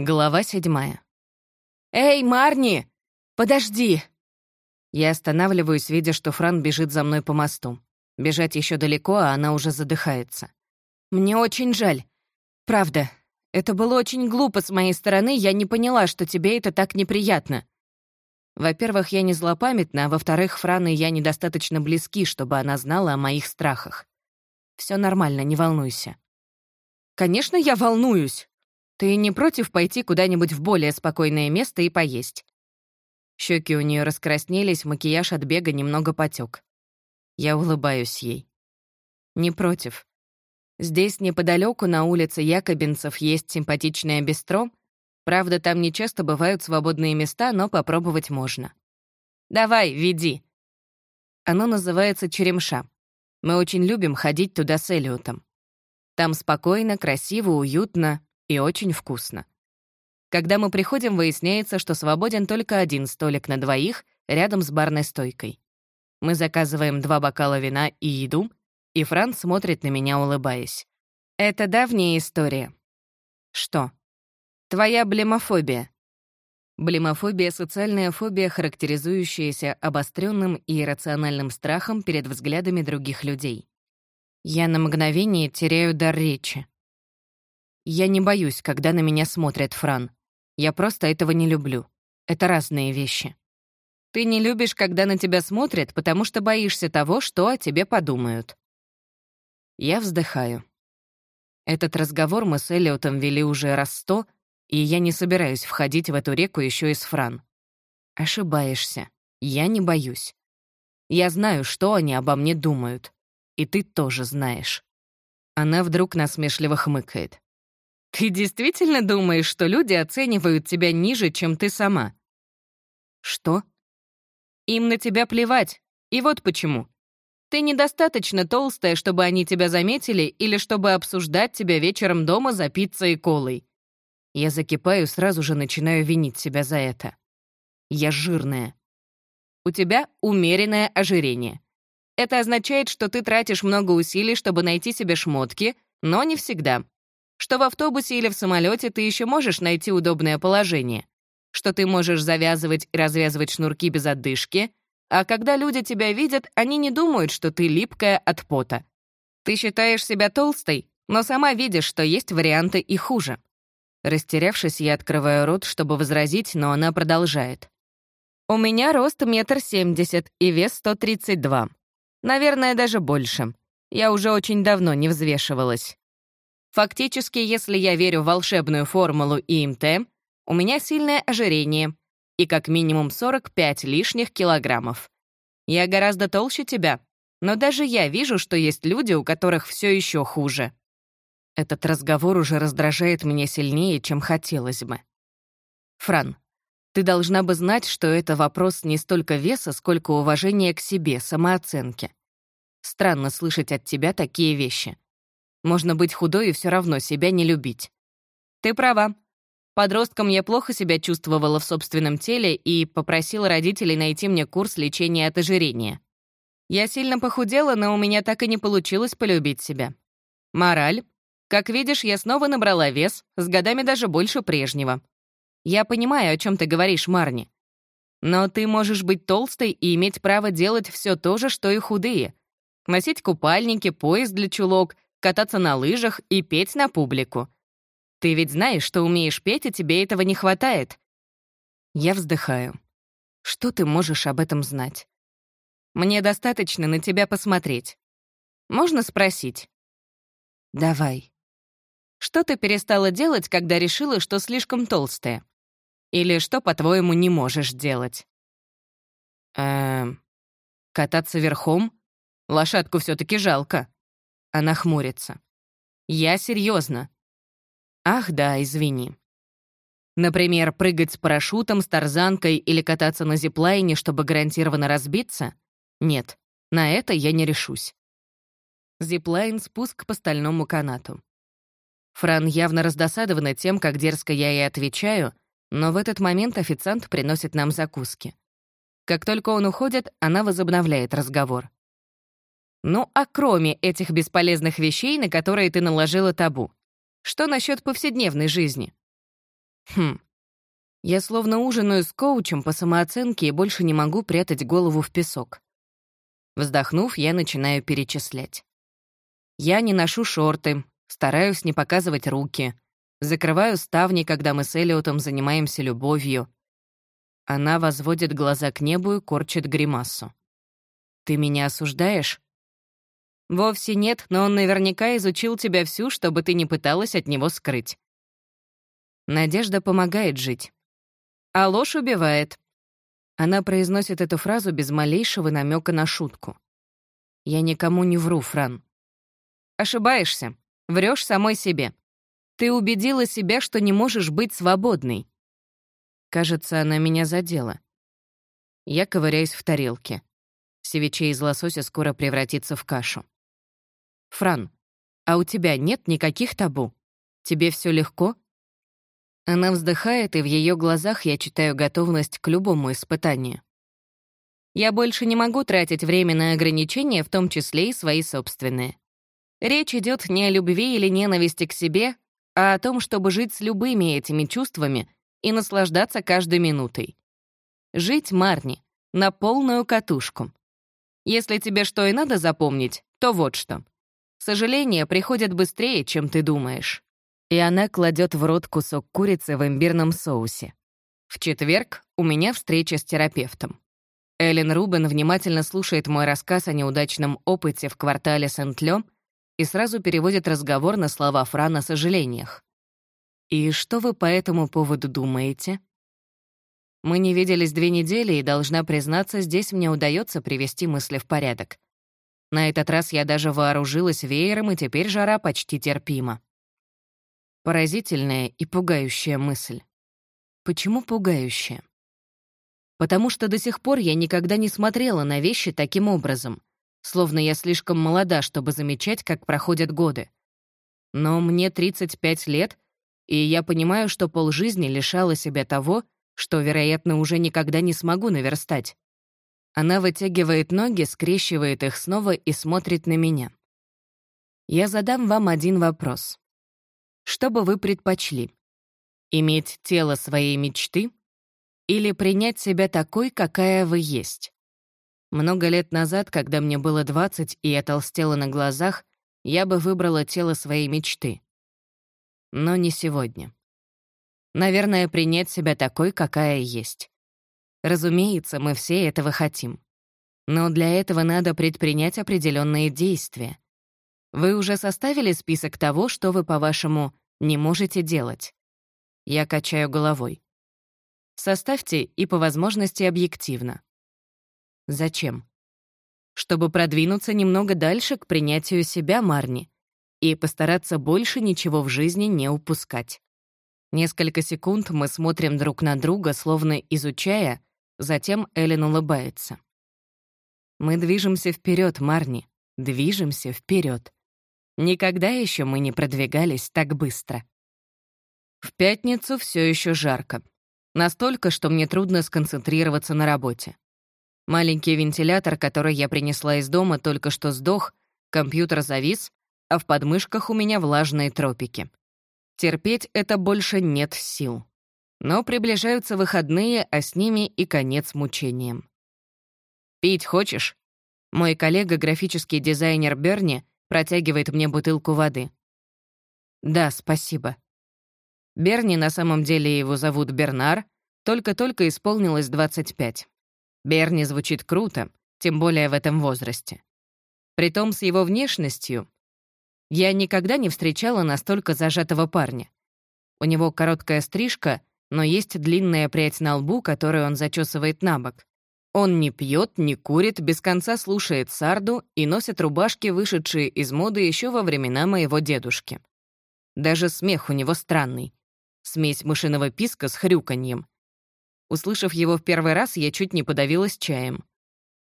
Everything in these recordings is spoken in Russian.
Глава седьмая. «Эй, Марни! Подожди!» Я останавливаюсь, видя, что Фран бежит за мной по мосту. Бежать еще далеко, а она уже задыхается. «Мне очень жаль. Правда. Это было очень глупо с моей стороны, я не поняла, что тебе это так неприятно. Во-первых, я не злопамятна, а во-вторых, Фран и я недостаточно близки, чтобы она знала о моих страхах. Все нормально, не волнуйся». «Конечно, я волнуюсь!» Ты не против пойти куда-нибудь в более спокойное место и поесть?» Щеки у нее раскраснелись, макияж от бега немного потек. Я улыбаюсь ей. «Не против. Здесь неподалеку на улице Якобинцев есть симпатичное бистро. Правда, там не часто бывают свободные места, но попробовать можно. Давай, веди». Оно называется «Черемша». Мы очень любим ходить туда с Элиотом. Там спокойно, красиво, уютно, и очень вкусно. Когда мы приходим, выясняется, что свободен только один столик на двоих рядом с барной стойкой. Мы заказываем два бокала вина и еду, и Франц смотрит на меня, улыбаясь. Это давняя история. Что? Твоя блемофобия. Блемофобия — социальная фобия, характеризующаяся обостренным и иррациональным страхом перед взглядами других людей. Я на мгновение теряю дар речи. Я не боюсь, когда на меня смотрят, Фран. Я просто этого не люблю. Это разные вещи. Ты не любишь, когда на тебя смотрят, потому что боишься того, что о тебе подумают. Я вздыхаю. Этот разговор мы с Элliotом вели уже раз сто, и я не собираюсь входить в эту реку еще и с Фран. Ошибаешься. Я не боюсь. Я знаю, что они обо мне думают. И ты тоже знаешь. Она вдруг насмешливо хмыкает. Ты действительно думаешь, что люди оценивают тебя ниже, чем ты сама? Что? Им на тебя плевать. И вот почему. Ты недостаточно толстая, чтобы они тебя заметили или чтобы обсуждать тебя вечером дома за пиццей и колой. Я закипаю, сразу же начинаю винить себя за это. Я жирная. У тебя умеренное ожирение. Это означает, что ты тратишь много усилий, чтобы найти себе шмотки, но не всегда что в автобусе или в самолете ты еще можешь найти удобное положение, что ты можешь завязывать и развязывать шнурки без отдышки, а когда люди тебя видят, они не думают, что ты липкая от пота. Ты считаешь себя толстой, но сама видишь, что есть варианты и хуже. Растерявшись, я открываю рот, чтобы возразить, но она продолжает. «У меня рост метр семьдесят и вес 132. Наверное, даже больше. Я уже очень давно не взвешивалась. Фактически, если я верю в волшебную формулу ИМТ, у меня сильное ожирение и как минимум 45 лишних килограммов. Я гораздо толще тебя, но даже я вижу, что есть люди, у которых все еще хуже. Этот разговор уже раздражает меня сильнее, чем хотелось бы. Фран, ты должна бы знать, что это вопрос не столько веса, сколько уважения к себе, самооценки. Странно слышать от тебя такие вещи. Можно быть худой и все равно себя не любить. Ты права. Подростком я плохо себя чувствовала в собственном теле и попросила родителей найти мне курс лечения от ожирения. Я сильно похудела, но у меня так и не получилось полюбить себя. Мораль. Как видишь, я снова набрала вес, с годами даже больше прежнего. Я понимаю, о чем ты говоришь, Марни. Но ты можешь быть толстой и иметь право делать все то же, что и худые. Носить купальники, пояс для чулок — кататься на лыжах и петь на публику. Ты ведь знаешь, что умеешь петь, и тебе этого не хватает. Я вздыхаю. Что ты можешь об этом знать? Мне достаточно на тебя посмотреть. Можно спросить? Давай. Что ты перестала делать, когда решила, что слишком толстая? Или что, по-твоему, не можешь делать? Эм, кататься верхом? Лошадку все таки жалко. Она хмурится. «Я серьезно. «Ах да, извини». Например, прыгать с парашютом, с тарзанкой или кататься на зиплайне, чтобы гарантированно разбиться? Нет, на это я не решусь. Зиплайн — спуск по стальному канату. Фран явно раздосадована тем, как дерзко я ей отвечаю, но в этот момент официант приносит нам закуски. Как только он уходит, она возобновляет разговор. Ну, а кроме этих бесполезных вещей, на которые ты наложила табу, что насчет повседневной жизни? Хм. Я словно ужинаю с коучем по самооценке и больше не могу прятать голову в песок. Вздохнув, я начинаю перечислять. Я не ношу шорты, стараюсь не показывать руки, закрываю ставни, когда мы с Элиотом занимаемся любовью. Она возводит глаза к небу и корчит гримасу. «Ты меня осуждаешь?» «Вовсе нет, но он наверняка изучил тебя всю, чтобы ты не пыталась от него скрыть». Надежда помогает жить. А ложь убивает. Она произносит эту фразу без малейшего намека на шутку. «Я никому не вру, Фран». «Ошибаешься. Врешь самой себе. Ты убедила себя, что не можешь быть свободной». Кажется, она меня задела. Я ковыряюсь в тарелке. Севичей из лосося скоро превратится в кашу. «Фран, а у тебя нет никаких табу? Тебе все легко?» Она вздыхает, и в ее глазах я читаю готовность к любому испытанию. Я больше не могу тратить время на ограничения, в том числе и свои собственные. Речь идет не о любви или ненависти к себе, а о том, чтобы жить с любыми этими чувствами и наслаждаться каждой минутой. Жить, Марни, на полную катушку. Если тебе что и надо запомнить, то вот что. Сожаления приходят быстрее, чем ты думаешь. И она кладет в рот кусок курицы в имбирном соусе. В четверг у меня встреча с терапевтом. Эллен Рубен внимательно слушает мой рассказ о неудачном опыте в квартале Сент-Лё и сразу переводит разговор на слова Франа о сожалениях. «И что вы по этому поводу думаете?» Мы не виделись две недели, и, должна признаться, здесь мне удается привести мысли в порядок. На этот раз я даже вооружилась веером, и теперь жара почти терпима. Поразительная и пугающая мысль. Почему пугающая? Потому что до сих пор я никогда не смотрела на вещи таким образом, словно я слишком молода, чтобы замечать, как проходят годы. Но мне 35 лет, и я понимаю, что полжизни лишала себя того, что, вероятно, уже никогда не смогу наверстать. Она вытягивает ноги, скрещивает их снова и смотрит на меня. Я задам вам один вопрос. Что бы вы предпочли? Иметь тело своей мечты или принять себя такой, какая вы есть? Много лет назад, когда мне было 20 и я толстела на глазах, я бы выбрала тело своей мечты. Но не сегодня. Наверное, принять себя такой, какая есть. Разумеется, мы все этого хотим. Но для этого надо предпринять определенные действия. Вы уже составили список того, что вы, по-вашему, не можете делать? Я качаю головой. Составьте и по возможности объективно. Зачем? Чтобы продвинуться немного дальше к принятию себя, Марни, и постараться больше ничего в жизни не упускать. Несколько секунд мы смотрим друг на друга, словно изучая, затем Эллен улыбается. Мы движемся вперед, Марни, движемся вперед. Никогда еще мы не продвигались так быстро. В пятницу все еще жарко. Настолько, что мне трудно сконцентрироваться на работе. Маленький вентилятор, который я принесла из дома, только что сдох, компьютер завис, а в подмышках у меня влажные тропики. Терпеть это больше нет сил. Но приближаются выходные, а с ними и конец мучениям. «Пить хочешь?» Мой коллега, графический дизайнер Берни, протягивает мне бутылку воды. «Да, спасибо». Берни, на самом деле его зовут Бернар, только-только исполнилось 25. Берни звучит круто, тем более в этом возрасте. Притом с его внешностью я никогда не встречала настолько зажатого парня. У него короткая стрижка, но есть длинная прядь на лбу, которую он зачесывает на бок. Он не пьет, не курит, без конца слушает сарду и носит рубашки, вышедшие из моды еще во времена моего дедушки. Даже смех у него странный. Смесь мышиного писка с хрюканьем. Услышав его в первый раз, я чуть не подавилась чаем.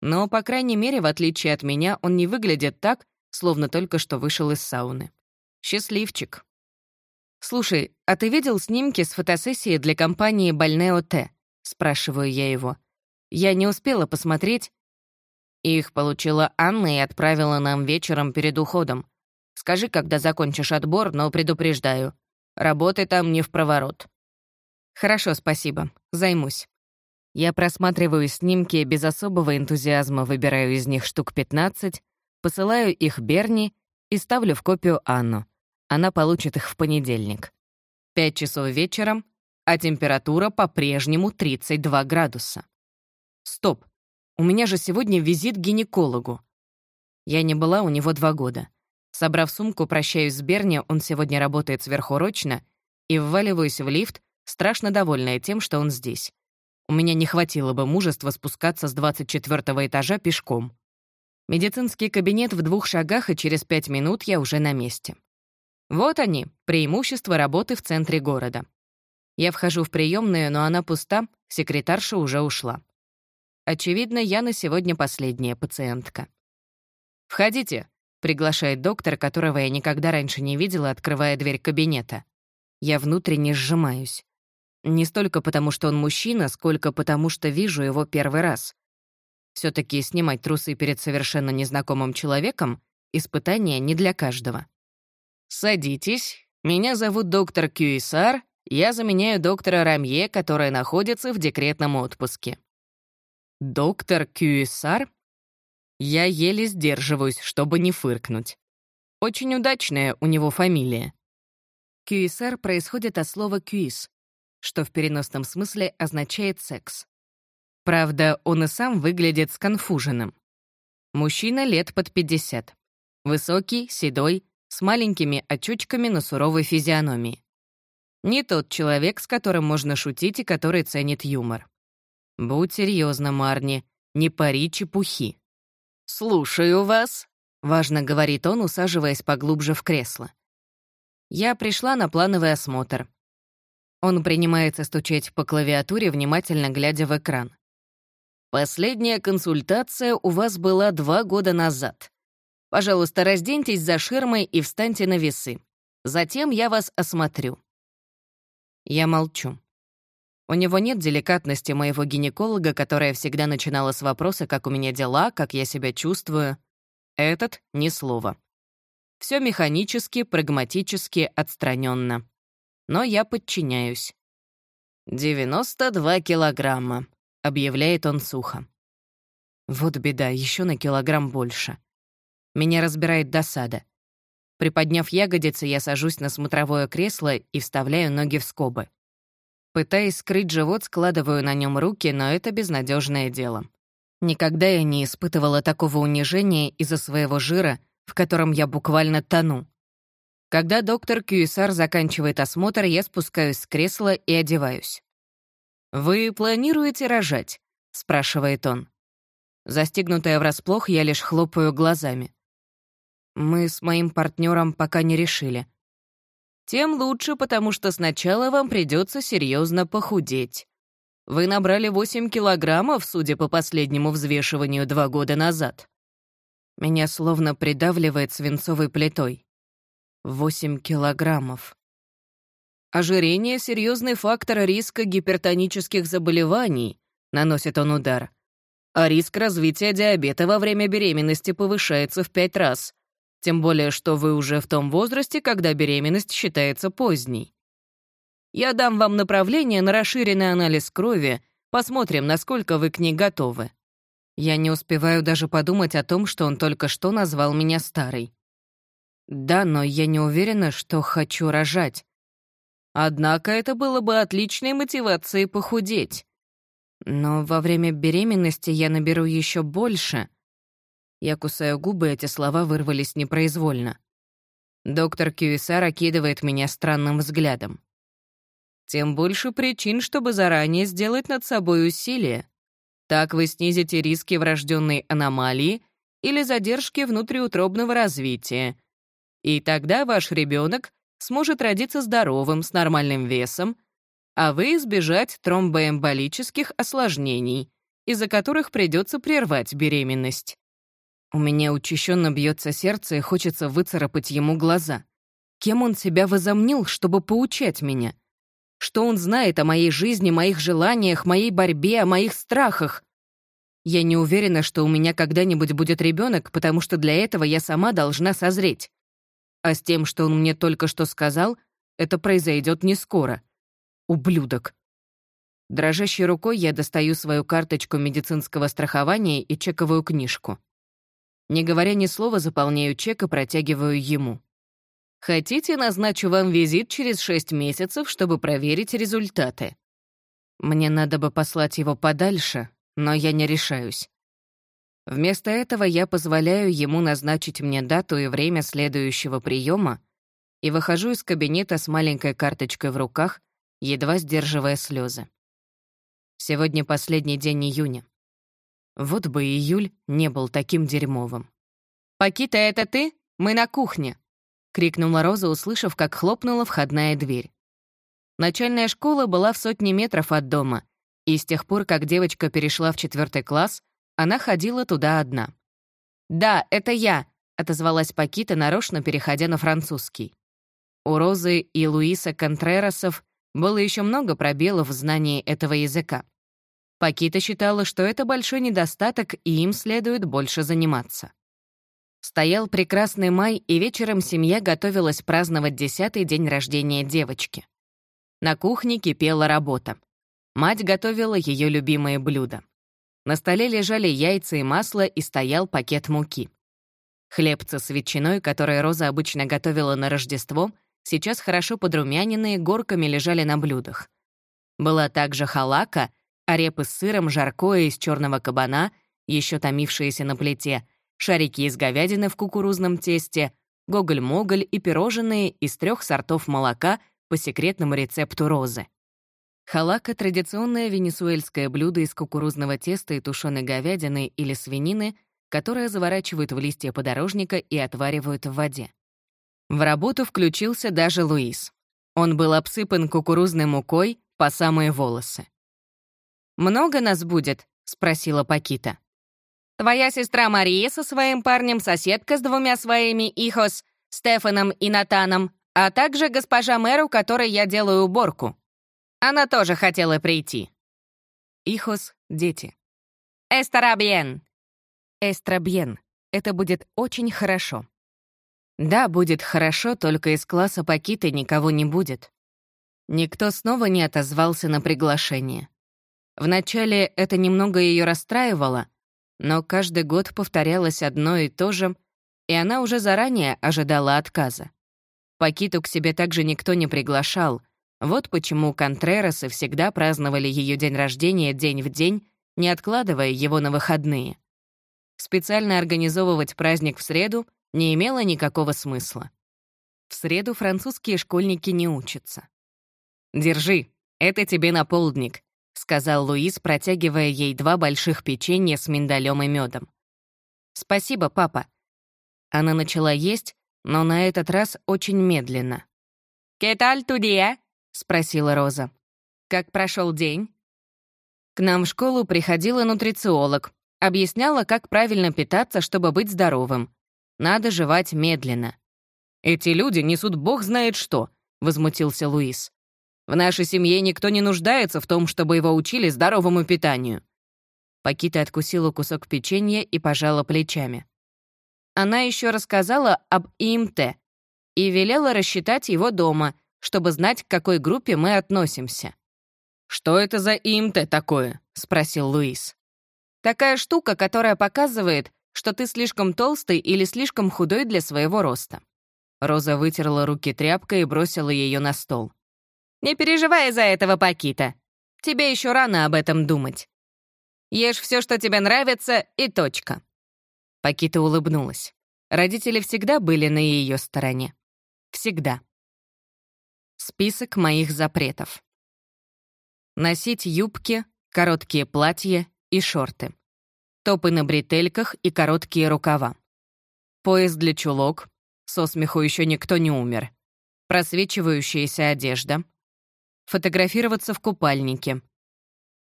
Но, по крайней мере, в отличие от меня, он не выглядит так, словно только что вышел из сауны. Счастливчик. «Слушай, а ты видел снимки с фотосессии для компании «Больнео Т»?» — спрашиваю я его. Я не успела посмотреть. Их получила Анна и отправила нам вечером перед уходом. Скажи, когда закончишь отбор, но предупреждаю. Работы там не в проворот. Хорошо, спасибо. Займусь. Я просматриваю снимки без особого энтузиазма, выбираю из них штук 15, посылаю их Берни и ставлю в копию Анну. Она получит их в понедельник. Пять часов вечером, а температура по-прежнему 32 градуса. Стоп, у меня же сегодня визит к гинекологу. Я не была у него два года. Собрав сумку, прощаюсь с Берни, он сегодня работает сверхурочно, и вваливаюсь в лифт, страшно довольная тем, что он здесь. У меня не хватило бы мужества спускаться с 24 этажа пешком. Медицинский кабинет в двух шагах, и через пять минут я уже на месте. Вот они, преимущества работы в центре города. Я вхожу в приемную, но она пуста, секретарша уже ушла. Очевидно, я на сегодня последняя пациентка. «Входите», — приглашает доктор, которого я никогда раньше не видела, открывая дверь кабинета. Я внутренне сжимаюсь. Не столько потому, что он мужчина, сколько потому, что вижу его первый раз. все таки снимать трусы перед совершенно незнакомым человеком — испытание не для каждого. «Садитесь. Меня зовут доктор Кюисар. Я заменяю доктора Рамье, которая находится в декретном отпуске». «Доктор Кюисар?» Я еле сдерживаюсь, чтобы не фыркнуть. Очень удачная у него фамилия. Кюисар происходит от слова «кюис», что в переносном смысле означает «секс». Правда, он и сам выглядит сконфуженным. Мужчина лет под 50. Высокий, седой, с маленькими очучками на суровой физиономии. Не тот человек, с которым можно шутить и который ценит юмор. Будь серьезна, Марни, не пари чепухи. «Слушаю вас», — важно говорит он, усаживаясь поглубже в кресло. Я пришла на плановый осмотр. Он принимается стучать по клавиатуре, внимательно глядя в экран. «Последняя консультация у вас была два года назад. Пожалуйста, разденьтесь за ширмой и встаньте на весы. Затем я вас осмотрю». Я молчу. У него нет деликатности моего гинеколога, которая всегда начинала с вопроса, как у меня дела, как я себя чувствую. Этот — ни слова. Все механически, прагматически, отстраненно но я подчиняюсь. «92 килограмма», — объявляет он сухо. Вот беда, еще на килограмм больше. Меня разбирает досада. Приподняв ягодицы, я сажусь на смотровое кресло и вставляю ноги в скобы. Пытаясь скрыть живот, складываю на нем руки, но это безнадежное дело. Никогда я не испытывала такого унижения из-за своего жира, в котором я буквально тону. Когда доктор Кьюисар заканчивает осмотр, я спускаюсь с кресла и одеваюсь. «Вы планируете рожать?» — спрашивает он. Застигнутая врасплох, я лишь хлопаю глазами. Мы с моим партнером пока не решили. Тем лучше, потому что сначала вам придется серьезно похудеть. Вы набрали 8 килограммов, судя по последнему взвешиванию два года назад. Меня словно придавливает свинцовой плитой. 8 килограммов. Ожирение — серьезный фактор риска гипертонических заболеваний, наносит он удар. А риск развития диабета во время беременности повышается в пять раз. Тем более, что вы уже в том возрасте, когда беременность считается поздней. Я дам вам направление на расширенный анализ крови, посмотрим, насколько вы к ней готовы. Я не успеваю даже подумать о том, что он только что назвал меня старой. Да, но я не уверена, что хочу рожать. Однако это было бы отличной мотивацией похудеть. Но во время беременности я наберу еще больше. Я кусаю губы, эти слова вырвались непроизвольно. Доктор Кьюисар окидывает меня странным взглядом. Тем больше причин, чтобы заранее сделать над собой усилие. Так вы снизите риски врожденной аномалии или задержки внутриутробного развития, и тогда ваш ребенок сможет родиться здоровым, с нормальным весом, а вы избежать тромбоэмболических осложнений, из-за которых придется прервать беременность. У меня учащенно бьется сердце и хочется выцарапать ему глаза. Кем он себя возомнил, чтобы поучать меня? Что он знает о моей жизни, моих желаниях, моей борьбе, о моих страхах? Я не уверена, что у меня когда-нибудь будет ребенок, потому что для этого я сама должна созреть. А с тем, что он мне только что сказал, это произойдет не скоро. Ублюдок. Дрожащей рукой я достаю свою карточку медицинского страхования и чековую книжку. Не говоря ни слова, заполняю чек и протягиваю ему. «Хотите, назначу вам визит через шесть месяцев, чтобы проверить результаты?» Мне надо бы послать его подальше, но я не решаюсь. Вместо этого я позволяю ему назначить мне дату и время следующего приема и выхожу из кабинета с маленькой карточкой в руках, едва сдерживая слезы. Сегодня последний день июня. Вот бы июль не был таким дерьмовым. «Пакита, это ты? Мы на кухне!» — крикнула Роза, услышав, как хлопнула входная дверь. Начальная школа была в сотне метров от дома, и с тех пор, как девочка перешла в четвертый класс, она ходила туда одна. «Да, это я», — отозвалась Пакита, нарочно переходя на французский. У Розы и Луиса Контрерасов было еще много пробелов в знании этого языка. Пакита считала, что это большой недостаток, и им следует больше заниматься. Стоял прекрасный май, и вечером семья готовилась праздновать десятый день рождения девочки. На кухне кипела работа. Мать готовила ее любимые блюда. На столе лежали яйца и масло, и стоял пакет муки. Хлебцы с ветчиной, которые Роза обычно готовила на Рождество, сейчас хорошо подрумяненные горками лежали на блюдах. Была также халака, а репы с сыром, жаркое из черного кабана, еще томившиеся на плите, шарики из говядины в кукурузном тесте, гоголь-моголь и пирожные из трех сортов молока по секретному рецепту Розы. Халака — традиционное венесуэльское блюдо из кукурузного теста и тушеной говядины или свинины, которое заворачивают в листья подорожника и отваривают в воде. В работу включился даже Луис. Он был обсыпан кукурузной мукой по самые волосы. «Много нас будет?» — спросила Пакита. «Твоя сестра Мария со своим парнем, соседка с двумя своими ихос, Стефаном и Натаном, а также госпожа мэру, которой я делаю уборку. Она тоже хотела прийти». Ихос — дети. «Эстарабьен». «Эстрабьен. Это будет очень хорошо». Да, будет хорошо, только из класса Пакиты никого не будет. Никто снова не отозвался на приглашение. Вначале это немного ее расстраивало, но каждый год повторялось одно и то же, и она уже заранее ожидала отказа. Пакиту к себе также никто не приглашал, вот почему Контрерасы всегда праздновали ее день рождения день в день, не откладывая его на выходные. Специально организовывать праздник в среду — не имело никакого смысла. В среду французские школьники не учатся. «Держи, это тебе на полдник», — сказал Луис, протягивая ей два больших печенья с миндалем и медом. «Спасибо, папа». Она начала есть, но на этот раз очень медленно. «Кеталь тудия?» — спросила Роза. «Как прошел день?» К нам в школу приходила нутрициолог, объясняла, как правильно питаться, чтобы быть здоровым. Надо жевать медленно. «Эти люди несут бог знает что», — возмутился Луис. «В нашей семье никто не нуждается в том, чтобы его учили здоровому питанию». Пакита откусила кусок печенья и пожала плечами. Она еще рассказала об ИМТ и велела рассчитать его дома, чтобы знать, к какой группе мы относимся. «Что это за ИМТ такое?» — спросил Луис. «Такая штука, которая показывает, что ты слишком толстый или слишком худой для своего роста». Роза вытерла руки тряпкой и бросила ее на стол. «Не переживай из-за этого, Пакита. Тебе еще рано об этом думать. Ешь все, что тебе нравится, и точка». Пакита улыбнулась. Родители всегда были на ее стороне. Всегда. Список моих запретов. Носить юбки, короткие платья и шорты топы на бретельках и короткие рукава. Пояс для чулок, со смеху еще никто не умер. Просвечивающаяся одежда. Фотографироваться в купальнике.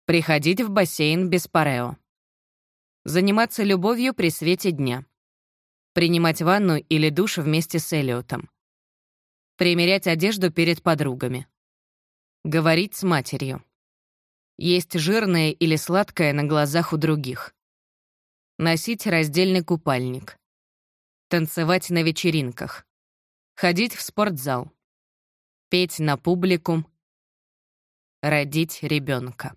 Приходить в бассейн без парео. Заниматься любовью при свете дня. Принимать ванну или душ вместе с Элиотом. Примерять одежду перед подругами. Говорить с матерью. Есть жирное или сладкое на глазах у других. Носить раздельный купальник. Танцевать на вечеринках. Ходить в спортзал. Петь на публику. Родить ребенка.